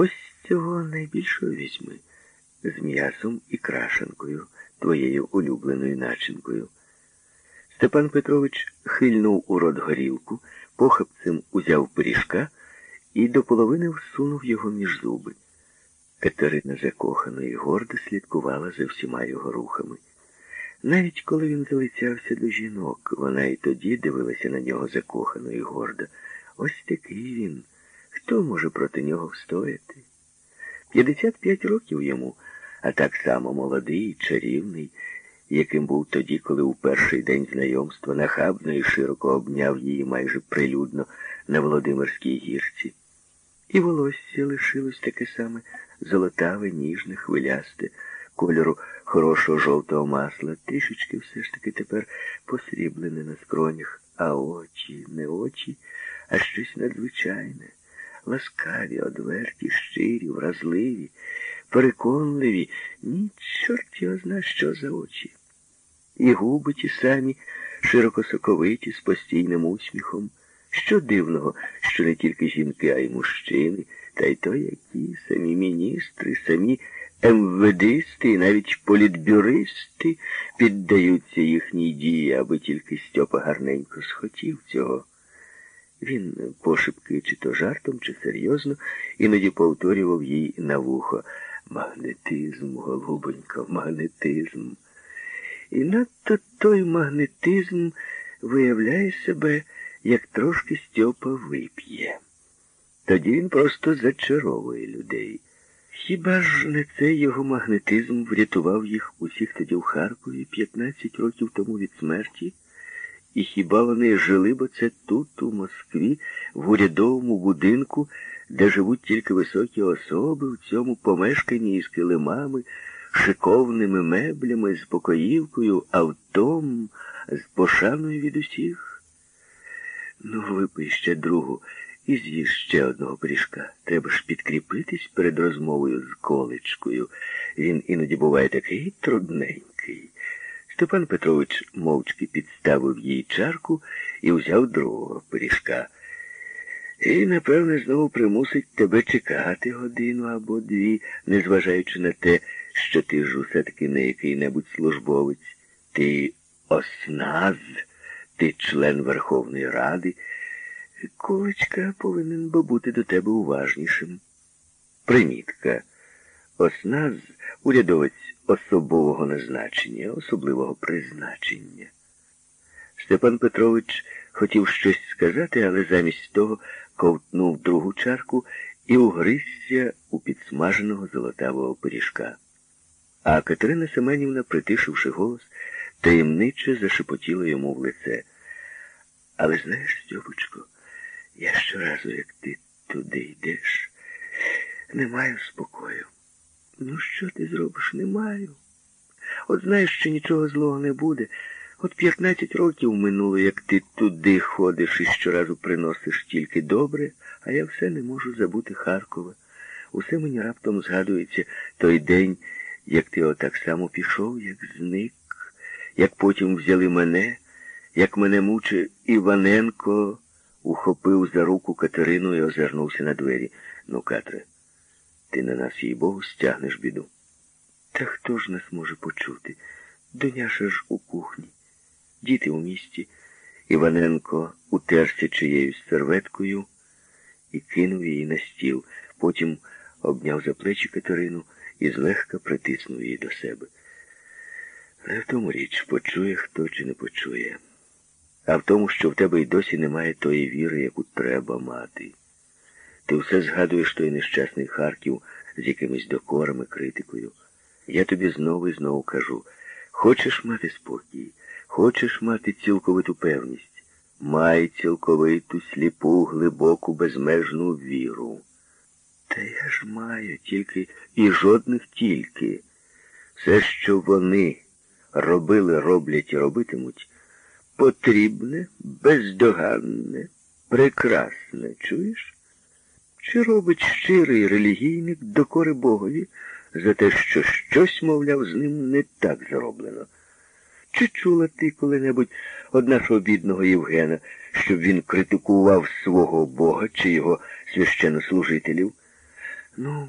Ось цього найбільшого візьми з м'ясом і крашенкою, твоєю улюбленою начинкою. Степан Петрович хильнув у рот горілку, похапцем узяв пиріжка і до половини всунув його між зуби. Катерина закохано і гордо слідкувала за всіма його рухами. Навіть коли він залицявся до жінок, вона і тоді дивилася на нього закохано і гордо. Ось такий він. Хто може проти нього встояти? 55 років йому, а так само молодий, чарівний, яким був тоді, коли у перший день знайомства нахабно і широко обняв її майже прилюдно на Володимирській гірці. І волосся лишилось таке саме золотаве, ніжне, хвилясте, кольору хорошого жовтого масла, трішечки все ж таки тепер посріблене на скронях, а очі, не очі, а щось надзвичайне, ласкаві, одверті, щирі, вразливі, переконливі, ні, чорт його зна, що за очі. І губи ті самі, широко соковиті, з постійним усміхом. Що дивного, що не тільки жінки, а й мужчини, та й то які самі міністри, самі МВДисти і навіть політбюристи піддаються їхній дії, аби тільки Стьопа гарненько схотів цього. Він пошепки, чи то жартом, чи серйозно, іноді повторював їй на вухо магнетизм, голубонько, магнетизм. І надто той магнетизм виявляє себе, як трошки Стьопа вип'є. Тоді він просто зачаровує людей. Хіба ж не цей його магнетизм врятував їх усіх тоді в Харкові 15 років тому від смерті? І хіба вони жили б це тут, у Москві, в урядовому будинку, де живуть тільки високі особи, в цьому помешканні із килимами, шиковними меблями, з покоївкою, автом, з пошаною від усіх? Ну, випий ще другу і з'їж ще одного пиріжка. Треба ж підкріпитись перед розмовою з колечкою. Він іноді буває такий трудненький. Степан Петрович мовчки підставив їй чарку і взяв другого пиріжка. І, напевне, знову примусить тебе чекати годину або дві, незважаючи на те, що ти ж усе-таки не який-небудь службовець. Ти осназ, ти член Верховної Ради. Колечка повинен би бути до тебе уважнішим. Примітка. Осназ урядовець особового назначення, особливого призначення. Степан Петрович хотів щось сказати, але замість того ковтнув другу чарку і угризся у підсмаженого золотавого пиріжка. А Катерина Семенівна, притишивши голос, таємниче зашепотіла йому в лице. Але знаєш, Стьопочко, я щоразу, як ти туди йдеш, не маю спокою. Ну, що ти зробиш? Не маю. От знаєш, що нічого злого не буде. От 15 років минуло, як ти туди ходиш і щоразу приносиш тільки добре, а я все не можу забути Харкова. Усе мені раптом згадується той день, як ти отак само пішов, як зник, як потім взяли мене, як мене мучив Іваненко, ухопив за руку Катерину і озирнувся на двері. Ну, Катре, ти на нас, їй Богу, стягнеш біду. Та хто ж нас може почути? Доняша ж у кухні. Діти у місті. Іваненко утерся чиєюсь серветкою і кинув її на стіл. Потім обняв за плечі Катерину і злегка притиснув її до себе. Не в тому річ, почує хто чи не почує, а в тому, що в тебе й досі немає тої віри, яку треба мати. Ти все згадуєш той нещасний Харків з якимись докорами, критикою. Я тобі знову і знову кажу, хочеш мати спокій, хочеш мати цілковиту певність, май цілковиту, сліпу, глибоку, безмежну віру. Та я ж маю тільки і жодних тільки. Все, що вони робили, роблять і робитимуть, потрібне, бездоганне, прекрасне, чуєш? Чи робить щирий релігійник докори Богові за те, що щось, мовляв, з ним не так зроблено? Чи чула ти коли-небудь од нашого бідного Євгена, щоб він критикував свого Бога чи його священнослужителів? Ну,